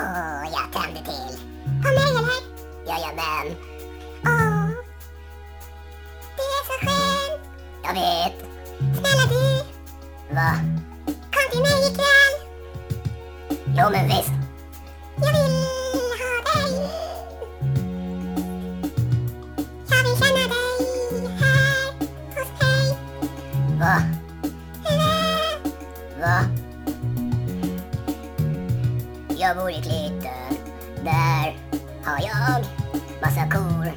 Åh, jag tänder till. På mig eller? Jajamän, Åh. Det är så skönt. jag vet. Snälla du, Va? kom till mig ikväll. Jo men visst. Jag vill ha dig. Jag vill känna dig här hos mig. Va? Jag bor i Klitten. Där har jag massa kor.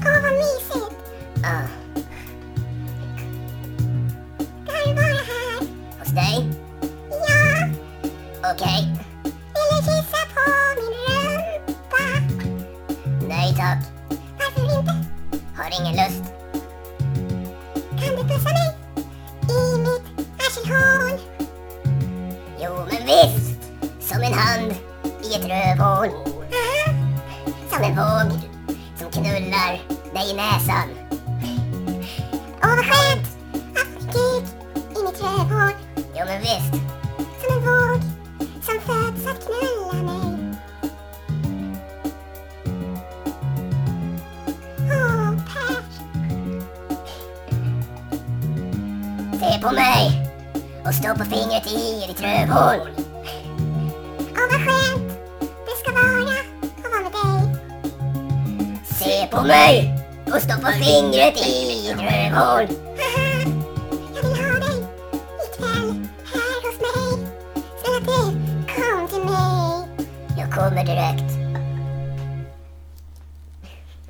Åh, vad mysigt. Ah, Kan du vara här? hos dig? Ja. Okej. Vill du kissa på min rumpa? Nej tack. Varför inte? Har ingen lust. Hand i ett rövhål. Som en våg som knullar dig i näsan. Åh, vad skönt att få kuk i mitt rövhål. Jo men visst. Som en våg som föds att knulla mig. Åh, Per. Se på mig. Och stoppa fingret i ditt rövhål. Vad skönt det ska vara att vara med dig. Se på mig. Och stoppa fingret i rövhål. Jag vill ha dig ikväll här hos mig. Snälla du, kom till mig. Jag kommer direkt.